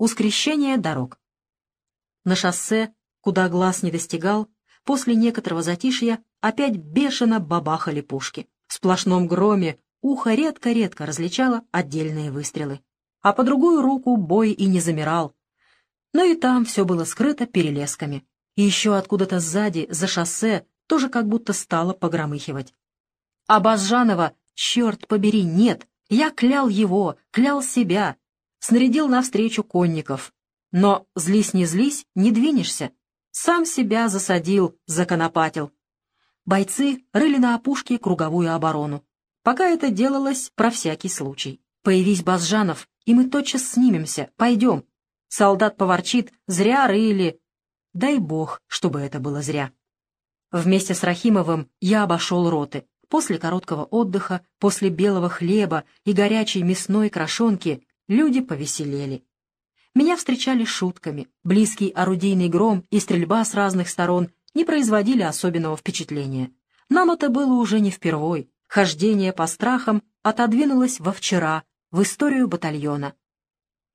у дорог. На шоссе, куда глаз не достигал, после некоторого затишья опять бешено бабахали пушки. В сплошном громе ухо редко-редко различало отдельные выстрелы. А по другую руку бой и не замирал. Но и там все было скрыто перелесками. И еще откуда-то сзади, за шоссе, тоже как будто стало погромыхивать. А Базжанова, черт побери, нет. Я клял его, клял себя, снарядил навстречу конников. Но, злись не злись, не двинешься. Сам себя засадил, законопатил. Бойцы рыли на опушке круговую оборону. Пока это делалось про всякий случай. Появись Базжанов, и мы тотчас снимемся, пойдем. Солдат поворчит, зря рыли. Дай бог, чтобы это было зря. Вместе с Рахимовым я обошел роты. После короткого отдыха, после белого хлеба и горячей мясной крошонки люди повеселели. Меня встречали шутками. Близкий орудийный гром и стрельба с разных сторон не производили особенного впечатления. Нам это было уже не впервой. Хождение по страхам отодвинулось во вчера, в историю батальона.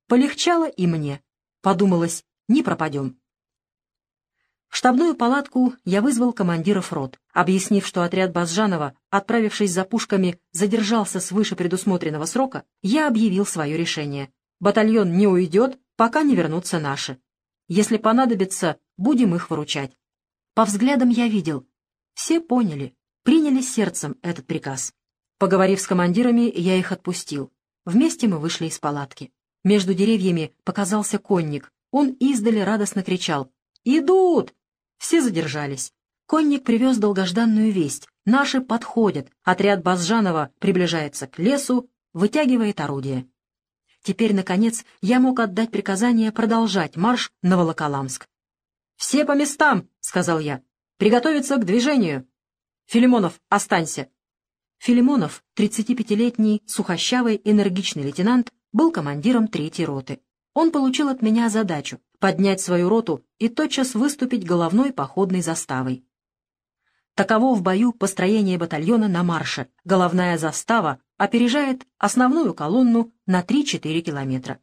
Полегчало и мне. Подумалось, не пропадем. Штабную палатку я вызвал командиров рот, объяснив, что отряд Базжанова, отправившись за пушками, задержался свыше предусмотренного срока, я объявил свое решение. Батальон не уйдет, пока не вернутся наши. Если понадобится, будем их выручать. По взглядам я видел. Все поняли, приняли сердцем этот приказ. Поговорив с командирами, я их отпустил. Вместе мы вышли из палатки. Между деревьями показался конник. Он издали радостно кричал. «Идут! Все задержались. Конник привез долгожданную весть. Наши подходят. Отряд Базжанова приближается к лесу, вытягивает орудие. Теперь, наконец, я мог отдать приказание продолжать марш на Волоколамск. «Все по местам!» — сказал я. «Приготовиться к движению!» «Филимонов, останься!» Филимонов, 35-летний, сухощавый, энергичный лейтенант, был командиром третьей роты. Он получил от меня задачу поднять свою роту и тотчас выступить головной походной заставой. Таково в бою построение батальона на марше. Головная застава опережает основную колонну на 3-4 километра.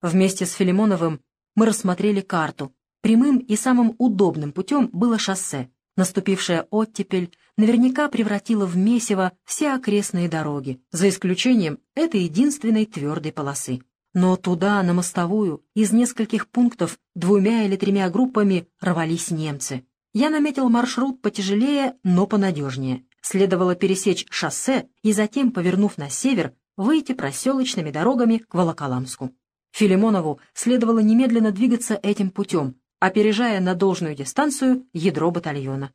Вместе с Филимоновым мы рассмотрели карту. Прямым и самым удобным путем было шоссе. Наступившая оттепель наверняка превратила в месиво все окрестные дороги, за исключением этой единственной твердой полосы. Но туда, на мостовую, из нескольких пунктов двумя или тремя группами рвались немцы. Я наметил маршрут потяжелее, но понадежнее. Следовало пересечь шоссе и затем, повернув на север, выйти проселочными дорогами к Волоколамску. Филимонову следовало немедленно двигаться этим путем, опережая на должную дистанцию ядро батальона.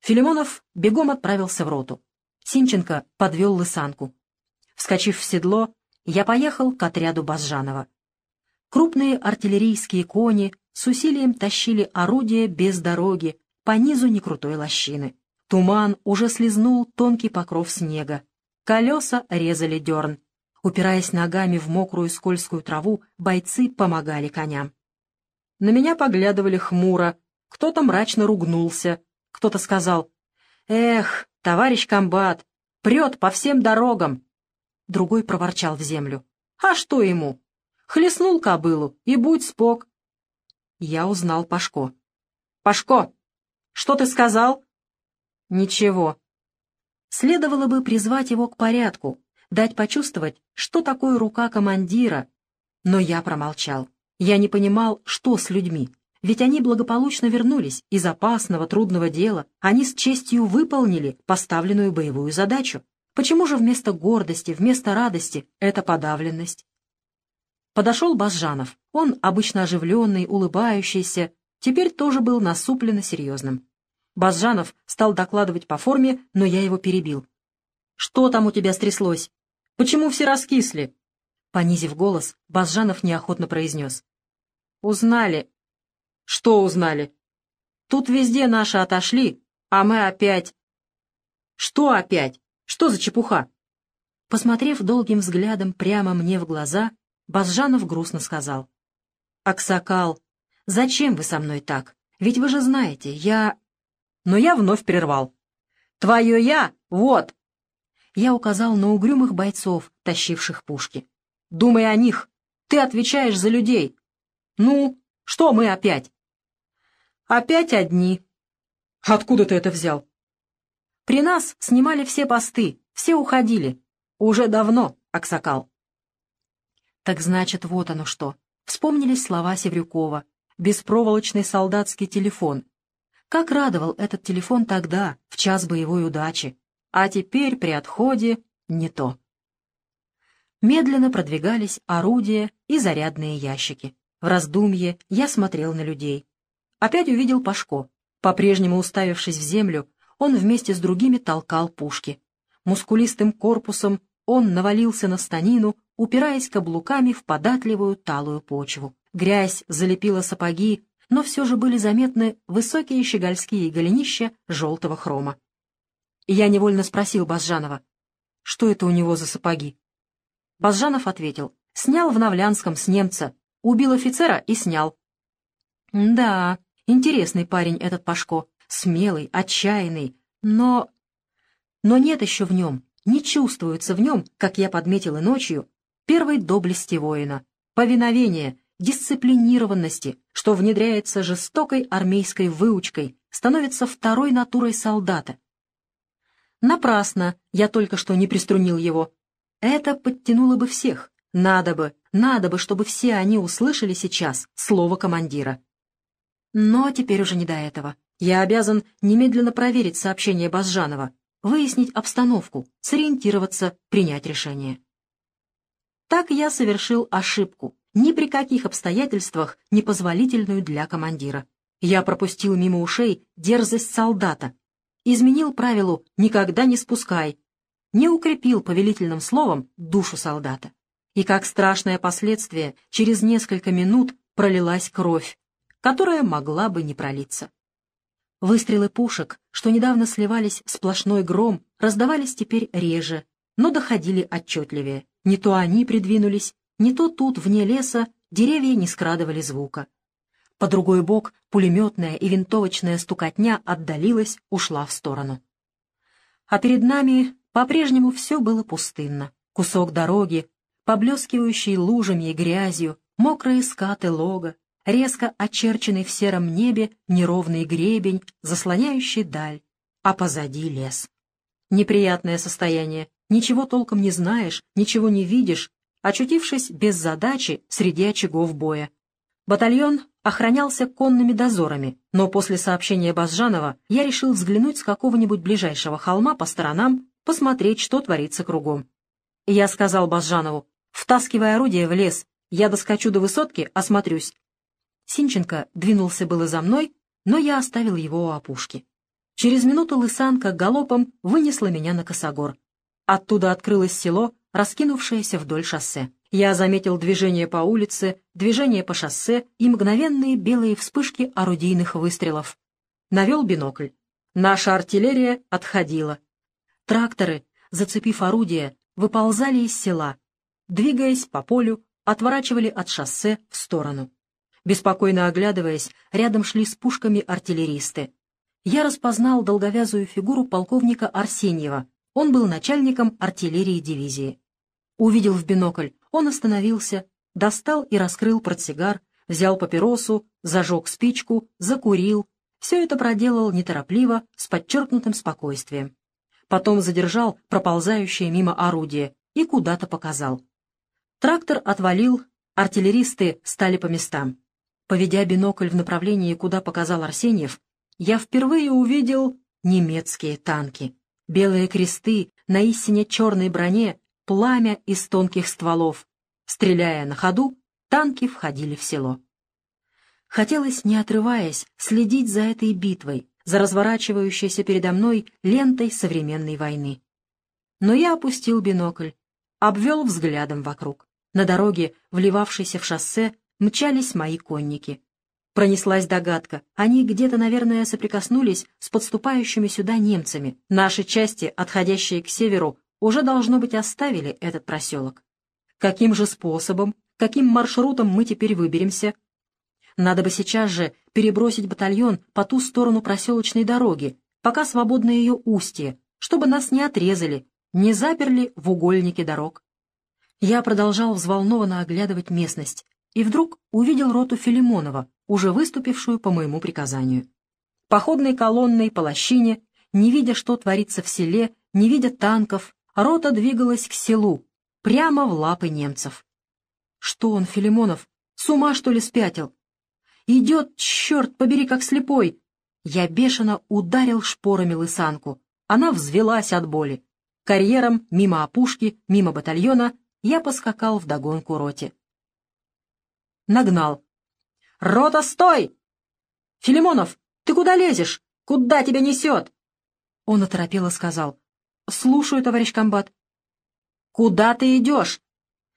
Филимонов бегом отправился в роту. Синченко подвел лысанку. Вскочив в седло, я поехал к отряду Базжанова. Крупные артиллерийские кони с усилием тащили орудия без дороги по низу некрутой лощины. Туман уже слезнул тонкий покров снега. Колеса резали дерн. Упираясь ногами в мокрую скользкую траву, бойцы помогали коням. На меня поглядывали хмуро, кто-то мрачно ругнулся, кто-то сказал, «Эх, товарищ комбат, прет по всем дорогам, Другой проворчал в землю. «А что ему? Хлестнул кобылу, и будь спок». Я узнал Пашко. «Пашко, что ты сказал?» «Ничего». Следовало бы призвать его к порядку, дать почувствовать, что такое рука командира. Но я промолчал. Я не понимал, что с людьми. Ведь они благополучно вернулись из опасного, трудного дела. Они с честью выполнили поставленную боевую задачу. Почему же вместо гордости, вместо радости эта подавленность? Подошел Базжанов. Он, обычно оживленный, улыбающийся, теперь тоже был насупленно серьезным. Базжанов стал докладывать по форме, но я его перебил. «Что там у тебя стряслось? Почему все раскисли?» Понизив голос, Базжанов неохотно произнес. «Узнали». «Что узнали?» «Тут везде наши отошли, а мы опять...» «Что опять?» Что за чепуха?» Посмотрев долгим взглядом прямо мне в глаза, Базжанов грустно сказал. «Аксакал, зачем вы со мной так? Ведь вы же знаете, я...» Но я вновь прервал. «Твое я? Вот!» Я указал на угрюмых бойцов, тащивших пушки. «Думай о них. Ты отвечаешь за людей. Ну, что мы опять? Опять одни. Откуда ты это взял? При нас снимали все посты, все уходили. Уже давно, Аксакал. Так значит, вот оно что. Вспомнились слова Севрюкова. Беспроволочный солдатский телефон. Как радовал этот телефон тогда, в час боевой удачи. А теперь при отходе не то. Медленно продвигались орудия и зарядные ящики. В раздумье я смотрел на людей. Опять увидел Пашко. По-прежнему уставившись в землю, он вместе с другими толкал пушки. Мускулистым корпусом он навалился на станину, упираясь каблуками в податливую талую почву. Грязь залепила сапоги, но все же были заметны высокие щегольские голенища желтого хрома. Я невольно спросил Базжанова, что это у него за сапоги. Базжанов ответил, снял в Навлянском с немца, убил офицера и снял. Да, интересный парень этот Пашко, смелый, отчаянный, но... Но нет еще в нем, не чувствуется в нем, как я подметил и ночью, первой доблести воина, повиновения, дисциплинированности, что внедряется жестокой армейской выучкой, становится второй натурой солдата. Напрасно я только что не приструнил его. Это подтянуло бы всех. Надо бы, надо бы, чтобы все они услышали сейчас слово командира. Но теперь уже не до этого. Я обязан немедленно проверить сообщение Базжанова, выяснить обстановку, сориентироваться, принять решение. Так я совершил ошибку, ни при каких обстоятельствах непозволительную для командира. Я пропустил мимо ушей дерзость солдата, изменил правилу «никогда не спускай», не укрепил повелительным словом душу солдата. И как страшное последствие, через несколько минут пролилась кровь, которая могла бы не пролиться. Выстрелы пушек, что недавно сливались в сплошной гром, раздавались теперь реже, но доходили отчетливее. Не то они придвинулись, не то тут, вне леса, деревья не скрадывали звука. По другой бок пулеметная и винтовочная стукотня отдалилась, ушла в сторону. А перед нами по-прежнему все было пустынно. Кусок дороги, поблескивающий лужами и грязью, мокрые скаты лога, резко очерченный в сером небе неровный гребень, заслоняющий даль, а позади лес. Неприятное состояние. Ничего толком не знаешь, ничего не видишь, очутившись без задачи среди очагов боя. Батальон охранялся конными дозорами, но после сообщения Базжанова я решил взглянуть с какого-нибудь ближайшего холма по сторонам, посмотреть, что творится кругом. Я сказал Базжанову, втаскивая орудие в лес, я доскочу до высотки, осмотрюсь, Синченко двинулся было за мной, но я оставил его у опушки. Через минуту лысанка галопом вынесла меня на косогор. Оттуда открылось село, раскинувшееся вдоль шоссе. Я заметил движение по улице, движение по шоссе и мгновенные белые вспышки орудийных выстрелов. Навел бинокль. Наша артиллерия отходила. Тракторы, зацепив орудие, выползали из села. Двигаясь по полю, отворачивали от шоссе в сторону. Беспокойно оглядываясь, рядом шли с пушками артиллеристы. Я распознал долговязую фигуру полковника Арсеньева. Он был начальником артиллерии дивизии. Увидел в бинокль, он остановился, достал и раскрыл портсигар, взял папиросу, зажег спичку, закурил. Все это проделал неторопливо, с подчеркнутым спокойствием. Потом задержал проползающее мимо орудие и куда-то показал. Трактор отвалил, артиллеристы стали по местам. Поведя бинокль в направлении, куда показал Арсеньев, я впервые увидел немецкие танки. Белые кресты на истине черной броне, пламя из тонких стволов. Стреляя на ходу, танки входили в село. Хотелось, не отрываясь, следить за этой битвой, за разворачивающейся передо мной лентой современной войны. Но я опустил бинокль, обвел взглядом вокруг. На дороге, вливавшейся в шоссе, мчались мои конники. Пронеслась догадка. Они где-то, наверное, соприкоснулись с подступающими сюда немцами. Наши части, отходящие к северу, уже, должно быть, оставили этот проселок. Каким же способом, каким маршрутом мы теперь выберемся? Надо бы сейчас же перебросить батальон по ту сторону проселочной дороги, пока свободно ее устье, чтобы нас не отрезали, не заперли в угольнике дорог. Я продолжал взволнованно оглядывать местность и вдруг увидел роту Филимонова, уже выступившую по моему приказанию. Походной колонной по лощине, не видя, что творится в селе, не видя танков, рота двигалась к селу, прямо в лапы немцев. Что он, Филимонов, с ума, что ли, спятил? Идет, черт побери, как слепой. Я бешено ударил шпорами лысанку. Она взвелась от боли. Карьером, мимо опушки, мимо батальона, я поскакал в догонку роте. Нагнал. «Рота, стой! Филимонов, ты куда лезешь? Куда тебя несет?» Он оторопело сказал. «Слушаю, товарищ комбат». «Куда ты идешь?»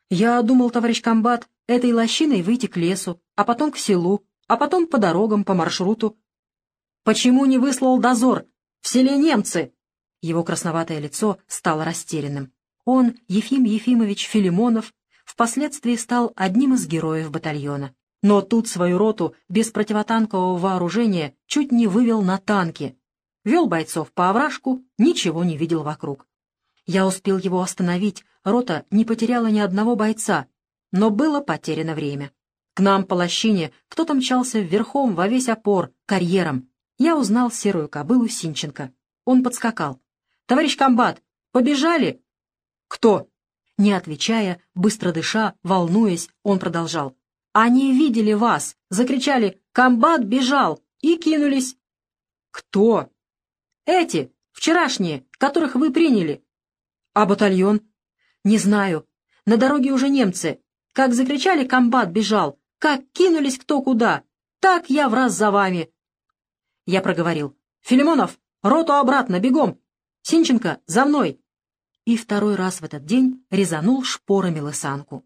«Я думал, товарищ комбат, этой лощиной выйти к лесу, а потом к селу, а потом по дорогам, по маршруту. Почему не выслал дозор? В селе немцы!» Его красноватое лицо стало растерянным. Он, Ефим Ефимович Филимонов, впоследствии стал одним из героев батальона. Но тут свою роту без противотанкового вооружения чуть не вывел на танки. Вел бойцов по овражку, ничего не видел вокруг. Я успел его остановить, рота не потеряла ни одного бойца, но было потеряно время. К нам по лощине кто-то мчался верхом во весь опор, карьером. Я узнал серую кобылу Синченко. Он подскакал. «Товарищ комбат, побежали?» «Кто?» Не отвечая, быстро дыша, волнуясь, он продолжал. «Они видели вас!» Закричали «Комбат бежал!» и кинулись. «Кто?» «Эти, вчерашние, которых вы приняли». «А батальон?» «Не знаю. На дороге уже немцы. Как закричали «Комбат бежал!» Как кинулись кто куда, так я в раз за вами. Я проговорил. «Филимонов, роту обратно, бегом! Синченко, за мной!» И второй раз в этот день резанул шпорами лысанку.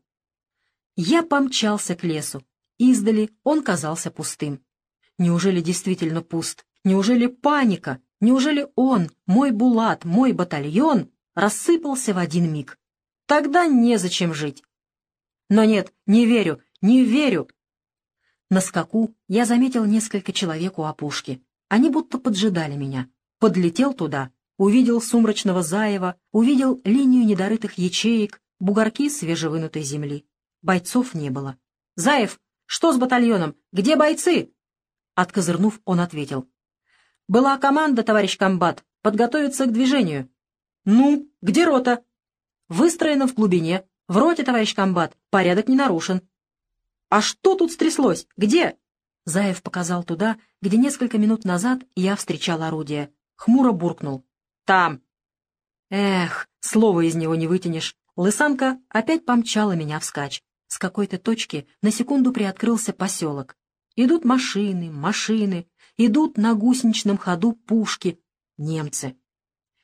Я помчался к лесу. Издали он казался пустым. Неужели действительно пуст? Неужели паника? Неужели он, мой Булат, мой батальон, рассыпался в один миг? Тогда незачем жить. Но нет, не верю, не верю!» На скаку я заметил несколько человек у опушки. Они будто поджидали меня. Подлетел туда, увидел сумрачного заева, увидел линию недорытых ячеек, бугорки свежевынутой земли. Бойцов не было. «Заев, что с батальоном? Где бойцы?» Откозырнув, он ответил. «Была команда, товарищ комбат, подготовиться к движению». «Ну, где рота?» «Выстроена в глубине. В роте, товарищ комбат, порядок не нарушен. «А что тут стряслось? Где?» Заев показал туда, где несколько минут назад я встречал орудие. Хмуро буркнул. «Там!» Эх, слова из него не вытянешь. Лысанка опять помчала меня вскачь. С какой-то точки на секунду приоткрылся поселок. Идут машины, машины, идут на гусеничном ходу пушки. Немцы.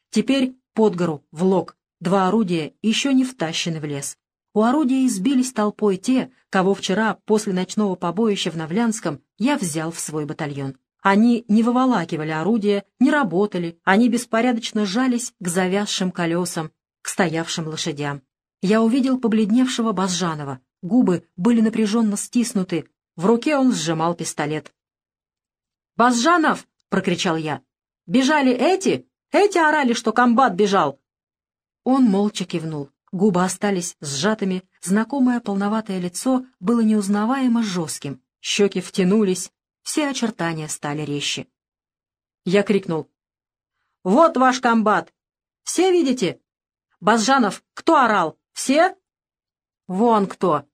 Теперь под гору, в лог. Два орудия еще не втащены в лес. У орудия избились толпой те, кого вчера, после ночного побоища в Новлянском, я взял в свой батальон. Они не выволакивали орудия, не работали, они беспорядочно жались к завязшим колесам, к стоявшим лошадям. Я увидел побледневшего Базжанова. Губы были напряженно стиснуты, в руке он сжимал пистолет. «Базжанов!» — прокричал я. «Бежали эти? Эти орали, что комбат бежал!» Он молча кивнул. Губы остались сжатыми, знакомое полноватое лицо было неузнаваемо жестким, щеки втянулись, все очертания стали резче. Я крикнул. «Вот ваш комбат! Все видите? Базжанов, кто орал? Все?» «Вон кто!»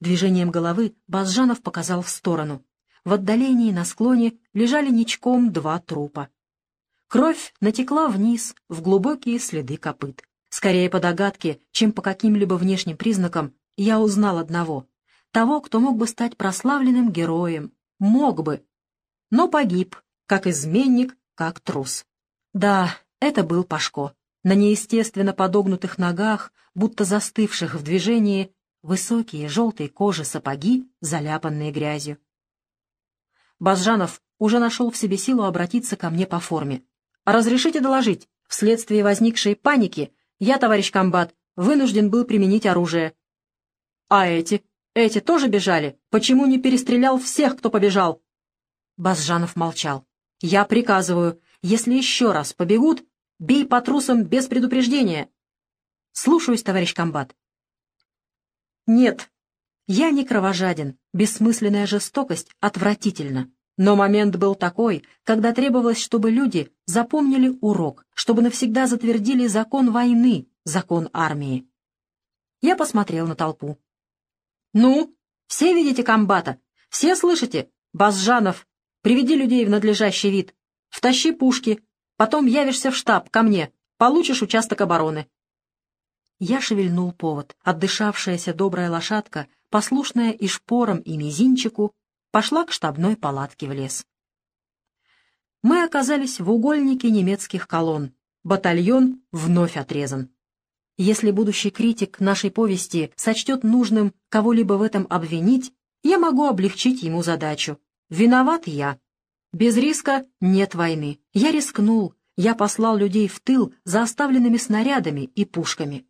Движением головы Базжанов показал в сторону. В отдалении на склоне лежали ничком два трупа. Кровь натекла вниз в глубокие следы копыт. Скорее по догадке, чем по каким-либо внешним признакам, я узнал одного. Того, кто мог бы стать прославленным героем. Мог бы. Но погиб, как изменник, как трус. Да, это был Пашко. На неестественно подогнутых ногах, будто застывших в движении, высокие желтые кожи сапоги, заляпанные грязью. Базжанов уже нашел в себе силу обратиться ко мне по форме. «Разрешите доложить, вследствие возникшей паники я, товарищ комбат, вынужден был применить оружие. А эти? Эти тоже бежали? Почему не перестрелял всех, кто побежал? Базжанов молчал. Я приказываю, если еще раз побегут, бей по трусам без предупреждения. Слушаюсь, товарищ комбат. Нет, я не кровожаден, бессмысленная жестокость отвратительна. Но момент был такой, когда требовалось, чтобы люди запомнили урок, чтобы навсегда затвердили закон войны, закон армии. Я посмотрел на толпу. «Ну, все видите комбата? Все слышите? Базжанов, приведи людей в надлежащий вид. Втащи пушки. Потом явишься в штаб, ко мне. Получишь участок обороны». Я шевельнул повод. Отдышавшаяся добрая лошадка, послушная и шпором, и мизинчику, пошла к штабной палатке в лес. Мы оказались в угольнике немецких колонн. Батальон вновь отрезан. Если будущий критик нашей повести сочтет нужным кого-либо в этом обвинить, я могу облегчить ему задачу. Виноват я. Без риска нет войны. Я рискнул. Я послал людей в тыл за оставленными снарядами и пушками.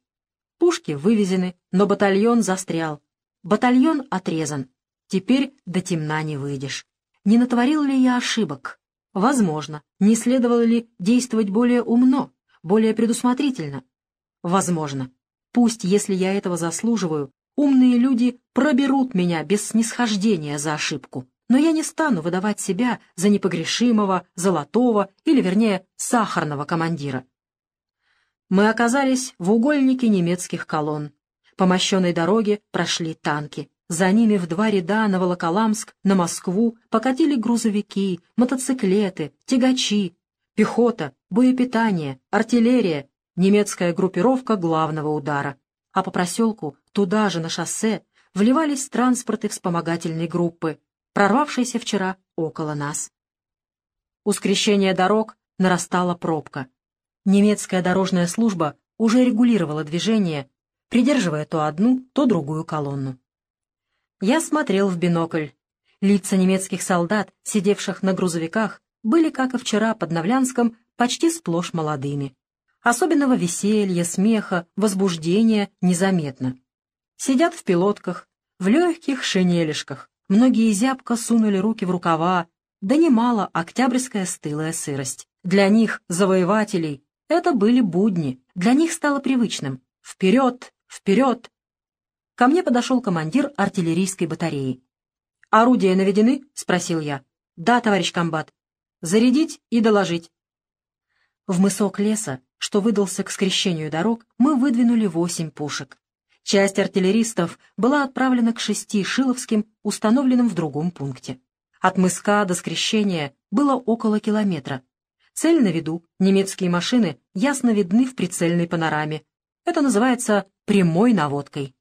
Пушки вывезены, но батальон застрял. Батальон отрезан. Теперь до темна не выйдешь. Не натворил ли я ошибок? Возможно. Не следовало ли действовать более умно, более предусмотрительно? Возможно. Пусть, если я этого заслуживаю, умные люди проберут меня без снисхождения за ошибку. Но я не стану выдавать себя за непогрешимого, золотого или, вернее, сахарного командира. Мы оказались в угольнике немецких колонн. По мощенной дороге прошли танки. За ними в два ряда на Волоколамск, на Москву покатили грузовики, мотоциклеты, тягачи, пехота, боепитание, артиллерия, немецкая группировка главного удара. А по проселку, туда же, на шоссе, вливались транспорты вспомогательной группы, прорвавшиеся вчера около нас. У скрещения дорог нарастала пробка. Немецкая дорожная служба уже регулировала движение, придерживая то одну, то другую колонну. Я смотрел в бинокль. Лица немецких солдат, сидевших на грузовиках, были, как и вчера под Новлянском, почти сплошь молодыми. Особенного веселья, смеха, возбуждения незаметно. Сидят в пилотках, в легких шинелишках. Многие зябко сунули руки в рукава, да немало октябрьская стылая сырость. Для них, завоевателей, это были будни. Для них стало привычным. Вперед, вперед, Ко мне подошел командир артиллерийской батареи. «Орудия наведены?» — спросил я. «Да, товарищ комбат. Зарядить и доложить». В мысок леса, что выдался к скрещению дорог, мы выдвинули восемь пушек. Часть артиллеристов была отправлена к шести Шиловским, установленным в другом пункте. От мыска до скрещения было около километра. Цель на виду, немецкие машины ясно видны в прицельной панораме. Это называется прямой наводкой.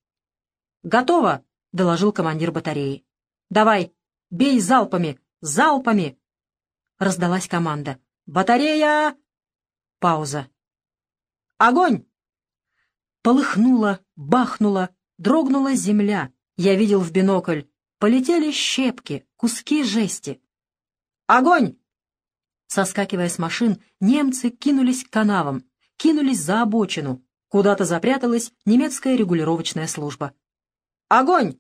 «Готово!» — доложил командир батареи. «Давай, бей залпами! Залпами!» Раздалась команда. «Батарея!» Пауза. «Огонь!» Полыхнула, бахнула, дрогнула земля. Я видел в бинокль. Полетели щепки, куски жести. «Огонь!» Соскакивая с машин, немцы кинулись к канавам, кинулись за обочину. Куда-то запряталась немецкая регулировочная служба. Огонь!»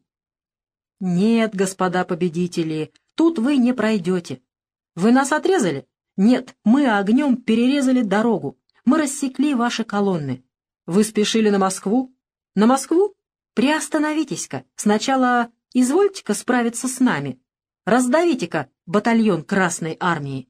«Нет, господа победители, тут вы не пройдете. Вы нас отрезали? Нет, мы огнем перерезали дорогу. Мы рассекли ваши колонны. Вы спешили на Москву? На Москву? Приостановитесь-ка. Сначала извольте-ка справиться с нами. Раздавите-ка батальон Красной Армии.